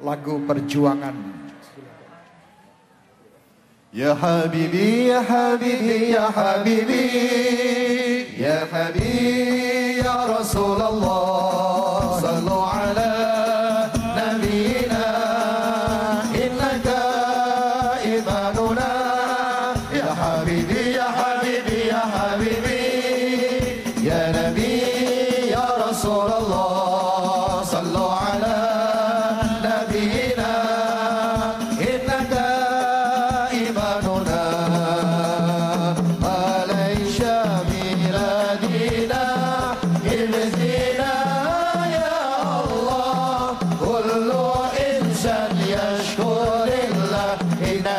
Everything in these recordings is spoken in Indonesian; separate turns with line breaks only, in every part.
lagu perjuangan.
Ya Habibi, Ya Habibi, Ya Habibi, Ya Habibi, Ya Rasulullah.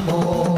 Lord.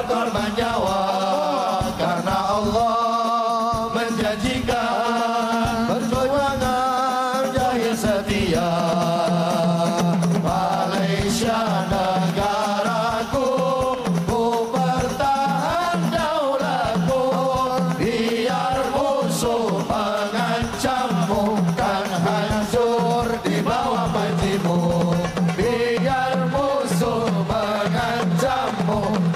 berkorban nyawa karena Allah menjanjikan perjuangan jahil setia. Malaysia negaraku ku bertahan daulatku biar musuh mengancammu kan hancur di bawah bajimu. Biar musuh mengancammu